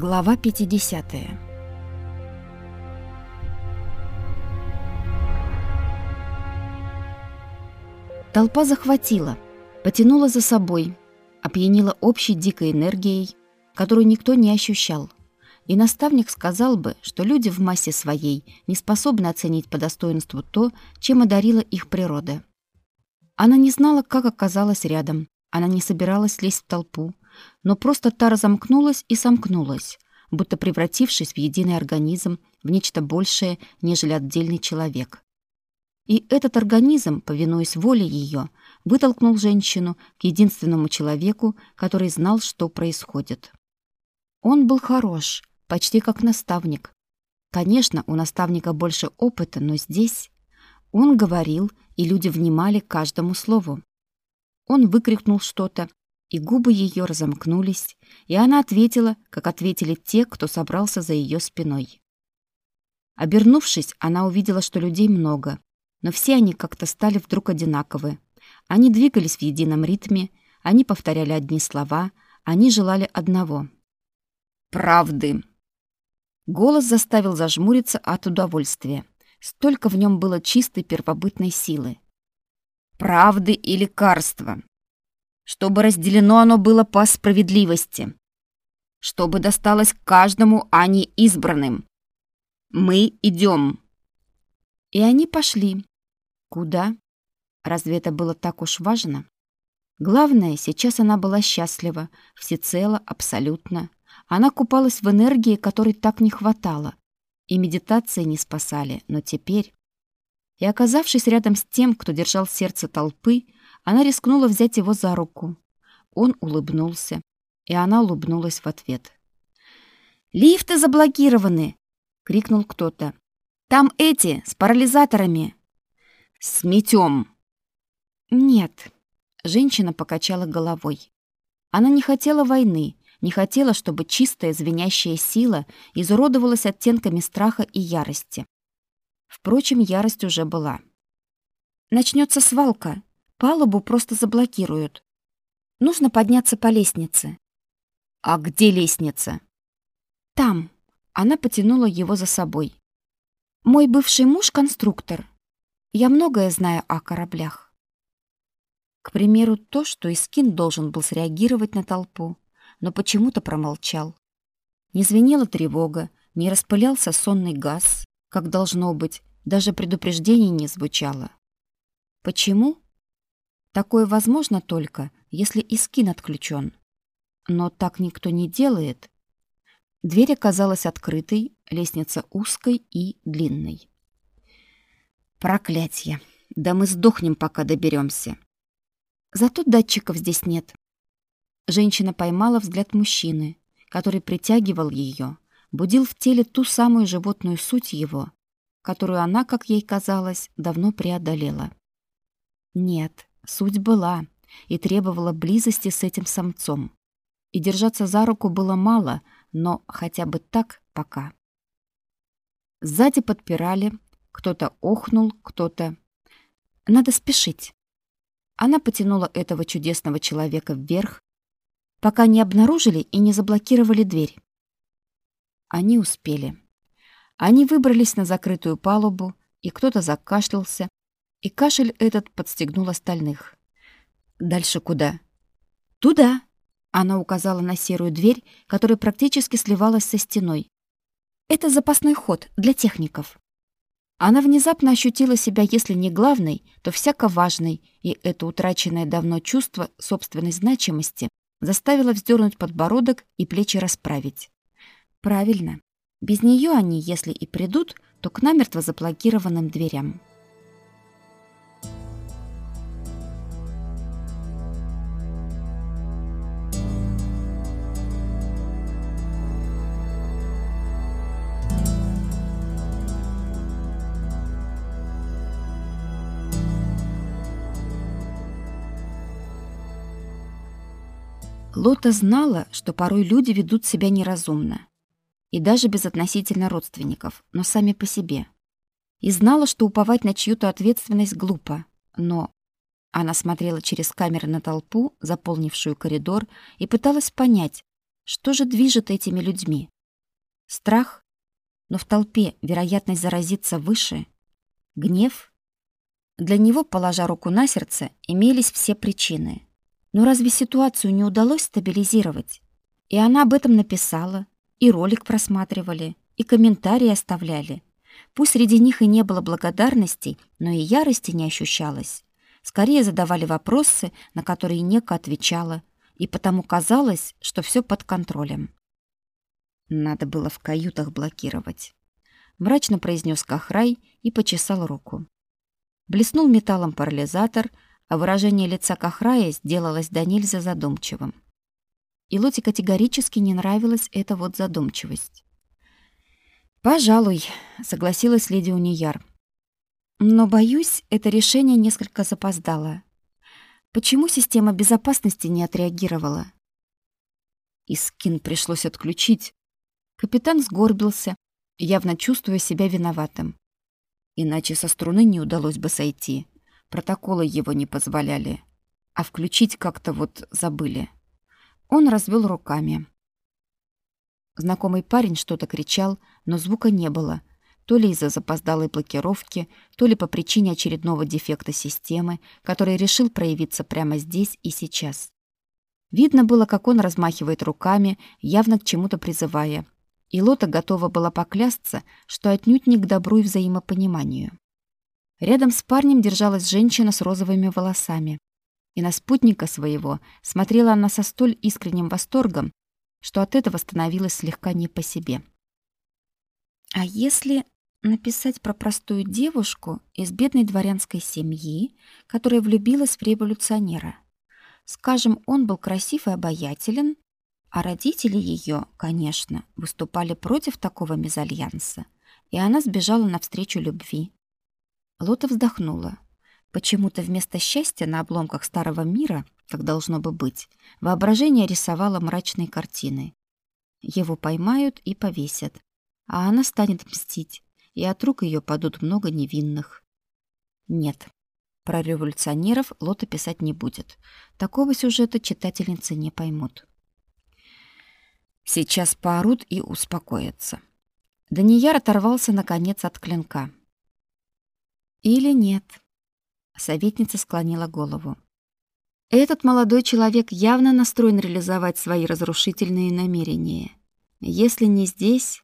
Глава 50. Толпа захватила, потянула за собой, опьянила общей дикой энергией, которую никто не ощущал. И наставник сказал бы, что люди в массе своей не способны оценить по достоинству то, чем одарила их природа. Она не знала, как оказалась рядом, она не собиралась лезть в толпу, но просто та разомкнулась и сомкнулась, будто превратившись в единый организм, в нечто большее, нежели отдельный человек. И этот организм, повинуясь воле ее, вытолкнул женщину к единственному человеку, который знал, что происходит. Он был хорош, почти как наставник. Конечно, у наставника больше опыта, но здесь он говорил, и люди внимали каждому слову. Он выкрикнул что-то, и губы ее разомкнулись, и она ответила, как ответили те, кто собрался за ее спиной. Обернувшись, она увидела, что людей много, но все они как-то стали вдруг одинаковы. Они двигались в едином ритме, они повторяли одни слова, они желали одного — правды. Голос заставил зажмуриться от удовольствия. Столько в нем было чистой первобытной силы. Правды и лекарства чтобы разделено оно было по справедливости, чтобы досталось каждому, а не избранным. Мы идем. И они пошли. Куда? Разве это было так уж важно? Главное, сейчас она была счастлива, всецело, абсолютно. Она купалась в энергии, которой так не хватало. И медитации не спасали, но теперь... И оказавшись рядом с тем, кто держал сердце толпы, она рискнула взять его за руку. Он улыбнулся, и она улыбнулась в ответ. «Лифты заблокированы!» — крикнул кто-то. «Там эти, с парализаторами!» «Сметем!» «Нет», — женщина покачала головой. Она не хотела войны, не хотела, чтобы чистая звенящая сила изуродовалась оттенками страха и ярости. Впрочем, ярость уже была. Начнется свалка, Палубу просто заблокируют. Нужно подняться по лестнице. А где лестница? Там. Она потянула его за собой. Мой бывший муж конструктор. Я многое знаю о кораблях. К примеру, то, что Искин должен был среагировать на толпу, но почему-то промолчал. Не звенела тревога, не распылялся сонный газ, как должно быть, даже предупреждений не звучало. Почему? Такое возможно только, если Искин отключен. Но так никто не делает. Дверь оказалась открытой, лестница узкой и длинной. Проклятье! Да мы сдохнем, пока доберемся. Зато датчиков здесь нет. Женщина поймала взгляд мужчины, который притягивал ее, будил в теле ту самую животную суть его, которую она, как ей казалось, давно преодолела. Нет, Суть была и требовала близости с этим самцом. И держаться за руку было мало, но хотя бы так пока. Сзади подпирали, кто-то охнул, кто-то... Надо спешить. Она потянула этого чудесного человека вверх, пока не обнаружили и не заблокировали дверь. Они успели. Они выбрались на закрытую палубу, и кто-то закашлялся, и кашель этот подстегнул остальных. «Дальше куда?» «Туда!» — она указала на серую дверь, которая практически сливалась со стеной. «Это запасной ход для техников». Она внезапно ощутила себя, если не главной, то всяко важной, и это утраченное давно чувство собственной значимости заставило вздернуть подбородок и плечи расправить. Правильно. Без нее они, если и придут, то к намертво заблокированным дверям. Лота знала, что порой люди ведут себя неразумно. И даже безотносительно родственников, но сами по себе. И знала, что уповать на чью-то ответственность глупо. Но она смотрела через камеры на толпу, заполнившую коридор, и пыталась понять, Что же движет этими людьми? Страх? Но в толпе вероятность заразиться выше? Гнев? Для него, положа руку на сердце, имелись все причины. Но разве ситуацию не удалось стабилизировать? И она об этом написала, и ролик просматривали, и комментарии оставляли. Пусть среди них и не было благодарностей, но и ярости не ощущалось. Скорее задавали вопросы, на которые Нека отвечала, и потому казалось, что все под контролем. Надо было в каютах блокировать. Мрачно произнес Кахрай и почесал руку. Блеснул металлом парализатор, а выражение лица Кахрая сделалось до нельзя задумчивым. И Лоте категорически не нравилась эта вот задумчивость. «Пожалуй», — согласилась леди Унияр. «Но, боюсь, это решение несколько запоздало. Почему система безопасности не отреагировала?» Искин пришлось отключить. Капитан сгорбился, явно чувствуя себя виноватым. Иначе со струны не удалось бы сойти. Протоколы его не позволяли. А включить как-то вот забыли. Он развел руками. Знакомый парень что-то кричал, но звука не было. То ли из-за запоздалой блокировки, то ли по причине очередного дефекта системы, который решил проявиться прямо здесь и сейчас. Видно было, как он размахивает руками, явно к чему-то призывая. И Лота готова была поклясться, что отнюдь не к добру и взаимопониманию. Рядом с парнем держалась женщина с розовыми волосами и на спутника своего смотрела она со столь искренним восторгом, что от этого становилось слегка не по себе. А если написать про простую девушку из бедной дворянской семьи, которая влюбилась в революционера? Скажем, он был красив и обаятелен, а родители ее, конечно, выступали против такого мезальянса, и она сбежала навстречу любви. Лота вздохнула. Почему-то вместо счастья на обломках старого мира, как должно бы быть, воображение рисовало мрачные картины. Его поймают и повесят, а она станет мстить, и от рук ее падут много невинных. Нет, про революционеров Лота писать не будет. Такого сюжета читательницы не поймут. Сейчас поорут и успокоятся. Данияр оторвался, наконец, от клинка. Или нет. Советница склонила голову. Этот молодой человек явно настроен реализовать свои разрушительные намерения. Если не здесь...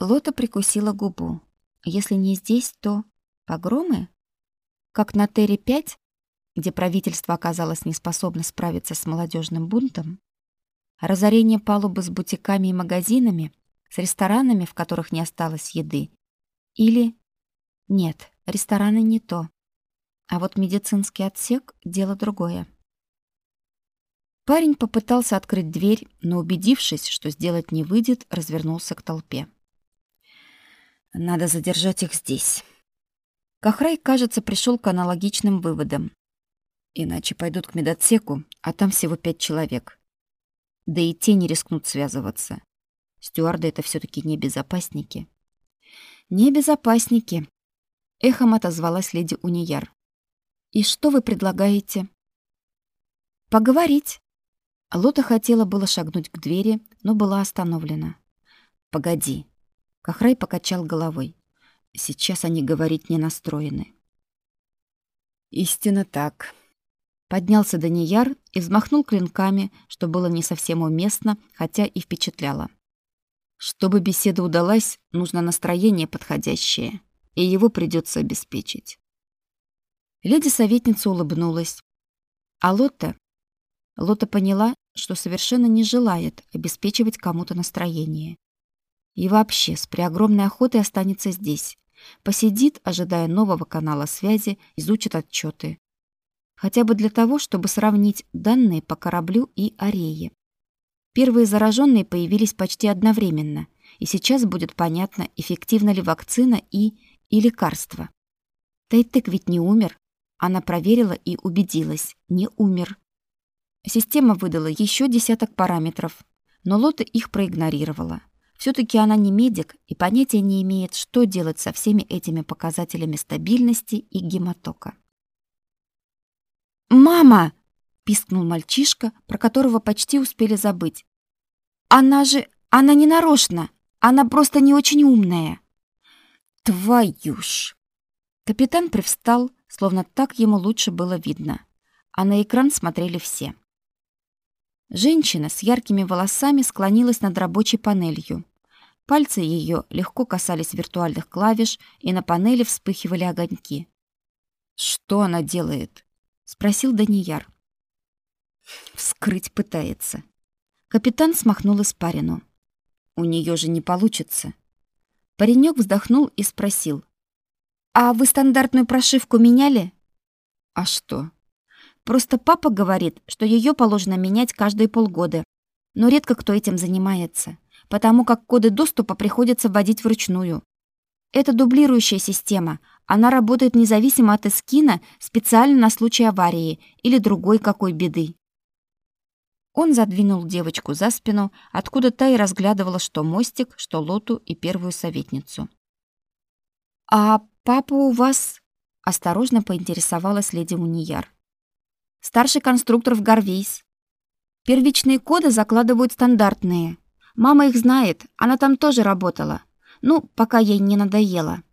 Лота прикусила губу. Если не здесь, то... Погромы? Как на Терри-5, где правительство оказалось неспособно справиться с молодежным бунтом? Разорение палубы с бутиками и магазинами, с ресторанами, в которых не осталось еды? Или... Нет, рестораны не то. А вот медицинский отсек — дело другое. Парень попытался открыть дверь, но, убедившись, что сделать не выйдет, развернулся к толпе. «Надо задержать их здесь». Кахрай, кажется, пришел к аналогичным выводам. Иначе пойдут к медотсеку, а там всего пять человек. Да и те не рискнут связываться. Стюарды — это все таки не безопасники. «Не безопасники», — эхом отозвалась леди Унияр. «И что вы предлагаете?» «Поговорить». Лота хотела было шагнуть к двери, но была остановлена. «Погоди». Кахрай покачал головой. «Сейчас они говорить не настроены». «Истинно так». Поднялся Данияр и взмахнул клинками, что было не совсем уместно, хотя и впечатляло. Чтобы беседа удалась, нужно настроение подходящее, и его придется обеспечить. Леди-советница улыбнулась. А Лотта... Лотта поняла, что совершенно не желает обеспечивать кому-то настроение. И вообще, с преогромной охотой останется здесь. Посидит, ожидая нового канала связи, изучит отчеты. Хотя бы для того, чтобы сравнить данные по кораблю и Арее. Первые зараженные появились почти одновременно, и сейчас будет понятно, эффективна ли вакцина и и лекарство. Тайтек ведь не умер, она проверила и убедилась, не умер. Система выдала еще десяток параметров, но Лота их проигнорировала. все таки она не медик и понятия не имеет, что делать со всеми этими показателями стабильности и гематока. «Мама!» — пискнул мальчишка, про которого почти успели забыть. Она же... Она не нарочно. Она просто не очень умная. Твою ж. Капитан привстал, словно так ему лучше было видно. А на экран смотрели все. Женщина с яркими волосами склонилась над рабочей панелью. Пальцы ее легко касались виртуальных клавиш, и на панели вспыхивали огоньки. «Что она делает?» — спросил Данияр. «Вскрыть пытается». Капитан смахнул испарину. У нее же не получится. Паренек вздохнул и спросил. «А вы стандартную прошивку меняли?» «А что?» «Просто папа говорит, что ее положено менять каждые полгода. Но редко кто этим занимается, потому как коды доступа приходится вводить вручную. Это дублирующая система. Она работает независимо от эскина специально на случай аварии или другой какой беды. Он задвинул девочку за спину, откуда та и разглядывала что мостик, что лоту и первую советницу. «А папа у вас...» — осторожно поинтересовалась леди Унияр. «Старший конструктор в Гарвейс. Первичные коды закладывают стандартные. Мама их знает, она там тоже работала. Ну, пока ей не надоело».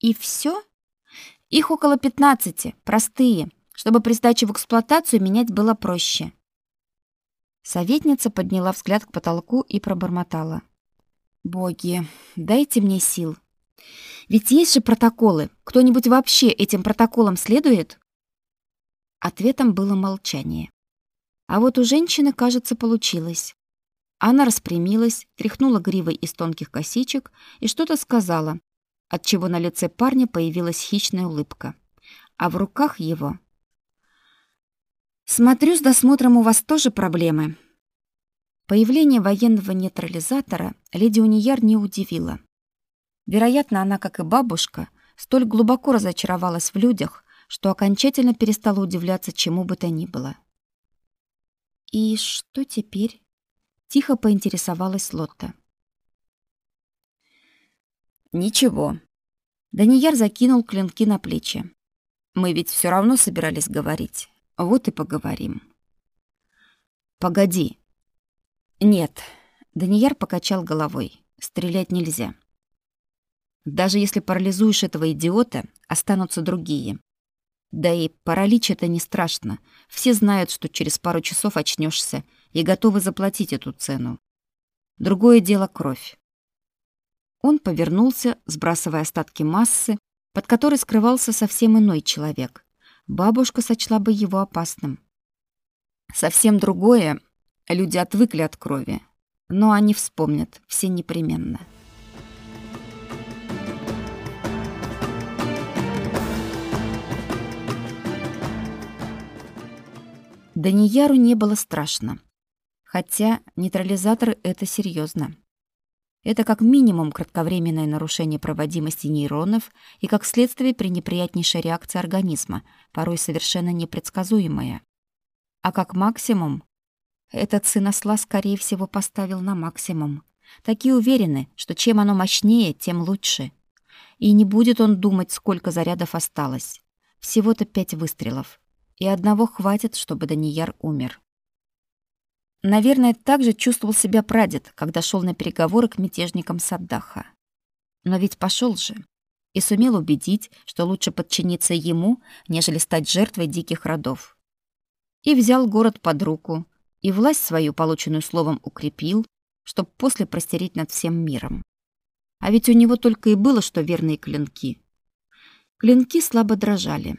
«И все? Их около пятнадцати, простые, чтобы при сдаче в эксплуатацию менять было проще». Советница подняла взгляд к потолку и пробормотала. «Боги, дайте мне сил. Ведь есть же протоколы. Кто-нибудь вообще этим протоколам следует?» Ответом было молчание. А вот у женщины, кажется, получилось. Она распрямилась, тряхнула гривой из тонких косичек и что-то сказала, отчего на лице парня появилась хищная улыбка. А в руках его Смотрю, с досмотром у вас тоже проблемы. Появление военного нейтрализатора леди Унияр не удивило. Вероятно, она, как и бабушка, столь глубоко разочаровалась в людях, что окончательно перестала удивляться чему бы то ни было. «И что теперь?» — тихо поинтересовалась Лотта. «Ничего». Данияр закинул клинки на плечи. «Мы ведь все равно собирались говорить. Вот и поговорим. Погоди. Нет. Данияр покачал головой. Стрелять нельзя. Даже если парализуешь этого идиота, останутся другие. Да и паралич это не страшно. Все знают, что через пару часов очнешься и готовы заплатить эту цену. Другое дело кровь. Он повернулся, сбрасывая остатки массы, под которой скрывался совсем иной человек, бабушка сочла бы его опасным. Совсем другое. Люди отвыкли от крови, но они вспомнят все непременно. Данияру не было страшно. Хотя нейтрализаторы — это серьезно. Это как минимум кратковременное нарушение проводимости нейронов и как следствие пренеприятнейшая реакция организма, порой совершенно непредсказуемая. А как максимум, этот сыносла, скорее всего, поставил на максимум. Такие уверены, что чем оно мощнее, тем лучше. И не будет он думать, сколько зарядов осталось. Всего-то пять выстрелов. И одного хватит, чтобы Данияр умер. Наверное, так же чувствовал себя прадед, когда шел на переговоры к мятежникам Саддаха. Но ведь пошел же и сумел убедить, что лучше подчиниться ему, нежели стать жертвой диких родов. И взял город под руку, и власть свою, полученную словом, укрепил, чтобы после простереть над всем миром. А ведь у него только и было, что верные клинки. Клинки слабо дрожали.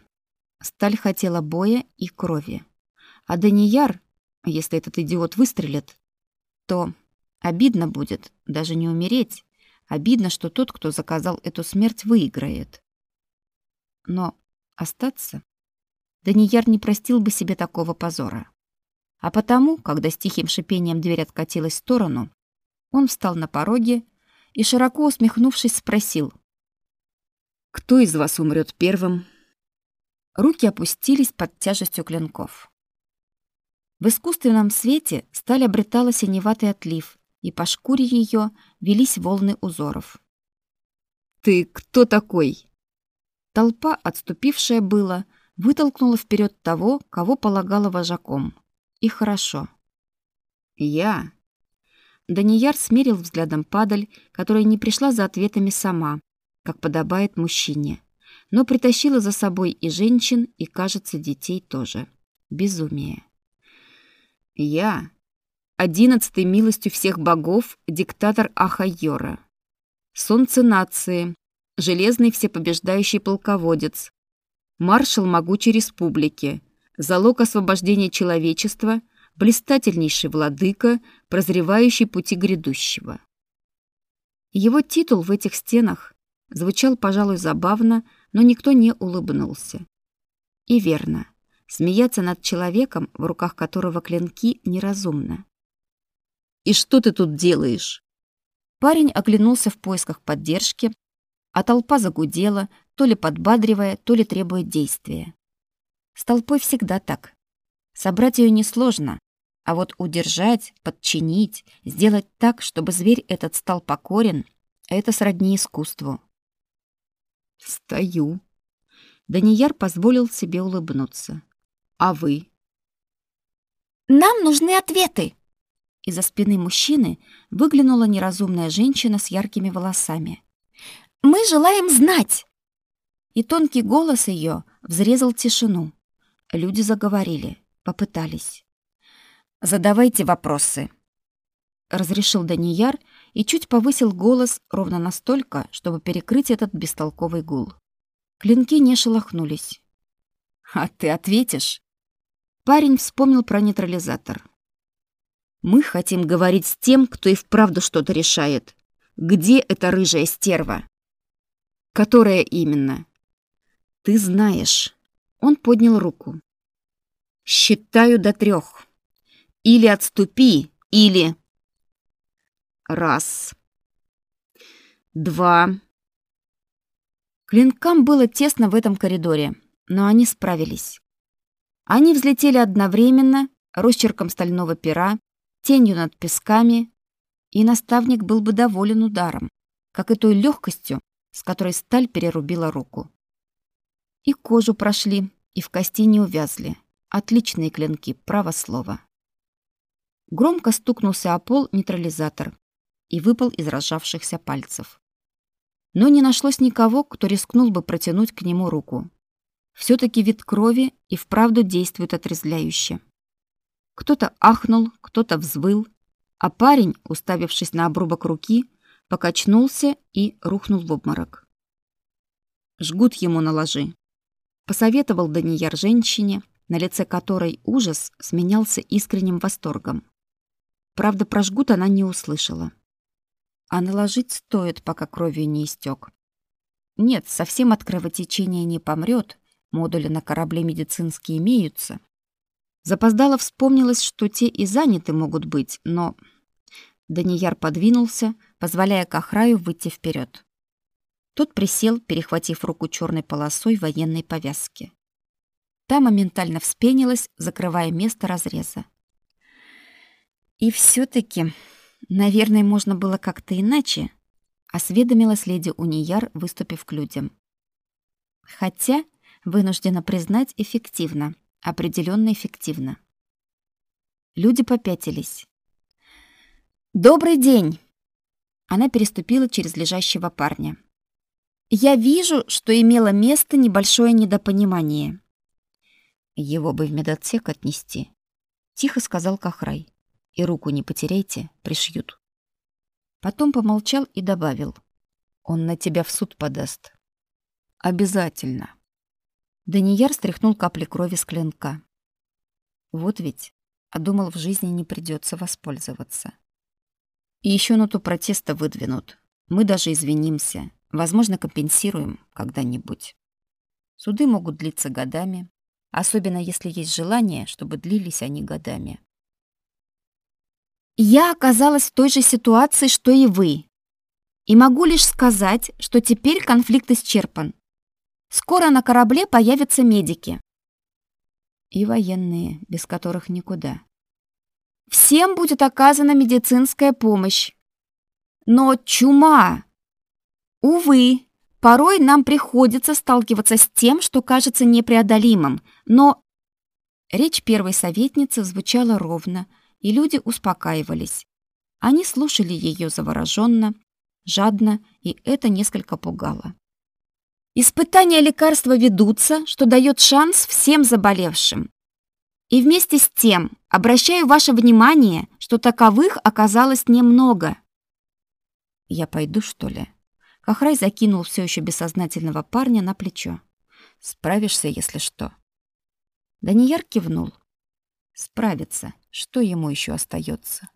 Сталь хотела боя и крови. А Данияр, если этот идиот выстрелит, то обидно будет даже не умереть. Обидно, что тот, кто заказал эту смерть, выиграет. Но остаться? Данияр не простил бы себе такого позора. А потому, когда с тихим шипением дверь откатилась в сторону, он встал на пороге и, широко усмехнувшись, спросил. «Кто из вас умрет первым?» Руки опустились под тяжестью клинков. В искусственном свете сталь обретала синеватый отлив, и по шкуре ее велись волны узоров. «Ты кто такой?» Толпа, отступившая было, вытолкнула вперед того, кого полагала вожаком. И хорошо. «Я?» Данияр смерил взглядом падаль, которая не пришла за ответами сама, как подобает мужчине, но притащила за собой и женщин, и, кажется, детей тоже. Безумие. Я, одиннадцатый милостью всех богов, диктатор Ахайора, солнце нации, железный всепобеждающий полководец, маршал могучей республики, залог освобождения человечества, блистательнейший владыка, прозревающий пути грядущего. Его титул в этих стенах звучал, пожалуй, забавно, но никто не улыбнулся. И верно, смеяться над человеком, в руках которого клинки, неразумно. «И что ты тут делаешь?» Парень оглянулся в поисках поддержки, а толпа загудела, то ли подбадривая, то ли требуя действия. С толпой всегда так. Собрать ее несложно, а вот удержать, подчинить, сделать так, чтобы зверь этот стал покорен, это сродни искусству. Стою. Данияр позволил себе улыбнуться. А вы? Нам нужны ответы. Из-за спины мужчины выглянула неразумная женщина с яркими волосами. Мы желаем знать. И тонкий голос ее взрезал тишину. Люди заговорили, попытались. Задавайте вопросы, разрешил Данияр и чуть повысил голос ровно настолько, чтобы перекрыть этот бестолковый гул. Клинки не шелохнулись. А ты ответишь? Парень вспомнил про нейтрализатор. Мы хотим говорить с тем, кто и вправду что-то решает. Где эта рыжая стерва? Которая именно? Ты знаешь. Он поднял руку. Считаю до трех. Или отступи, или... Раз. Два. Клинкам было тесно в этом коридоре, но они справились. Они взлетели одновременно, росчерком стального пера, тенью над песками, и наставник был бы доволен ударом, как и той легкостью, с которой сталь перерубила руку. И кожу прошли, и в кости не увязли. Отличные клинки, право слово. Громко стукнулся о пол нейтрализатор и выпал из разжавшихся пальцев. Но не нашлось никого, кто рискнул бы протянуть к нему руку. Все таки вид крови и вправду действует отрезвляюще. Кто-то ахнул, кто-то взвыл, а парень, уставившись на обрубок руки, покачнулся и рухнул в обморок. «Жгут ему наложи», — посоветовал Данияр женщине, на лице которой ужас сменялся искренним восторгом. Правда, про жгут она не услышала. А наложить стоит, пока кровью не истек. Нет, совсем от кровотечения не помрет. Модули на корабле медицинские имеются. Запоздало вспомнилось, что те и заняты могут быть, но... Данияр подвинулся, позволяя Кахраю выйти вперед. Тот присел, перехватив руку черной полосой военной повязки. Та моментально вспенилась, закрывая место разреза. И все таки наверное, можно было как-то иначе, осведомилась леди Унияр, выступив к людям. Хотя, вынуждена признать, эффективно, определенно эффективно. Люди попятились. Добрый день. Она переступила через лежащего парня. Я вижу, что имело место небольшое недопонимание. Его бы в медотсек отнести, тихо сказал Кахрай. И руку не потеряйте, пришьют. Потом помолчал и добавил: Он на тебя в суд подаст. Обязательно. Данияр стряхнул капли крови с клинка. Вот ведь, а думал, в жизни не придется воспользоваться. И еще ноту протеста выдвинут. Мы даже извинимся, возможно, компенсируем когда-нибудь. Суды могут длиться годами, особенно если есть желание, чтобы длились они годами. Я оказалась в той же ситуации, что и вы. И могу лишь сказать, что теперь конфликт исчерпан. Скоро на корабле появятся медики. И военные, без которых никуда. Всем будет оказана медицинская помощь. Но чума! Увы, порой нам приходится сталкиваться с тем, что кажется непреодолимым, но... Речь первой советницы звучала ровно, и люди успокаивались. Они слушали ее завороженно, жадно, и это несколько пугало. Испытания лекарства ведутся, что дает шанс всем заболевшим. И вместе с тем обращаю ваше внимание, что таковых оказалось немного. Я пойду, что ли? Кахрай закинул все еще бессознательного парня на плечо. Справишься, если что. Данияр кивнул. Справиться. Что ему еще остается?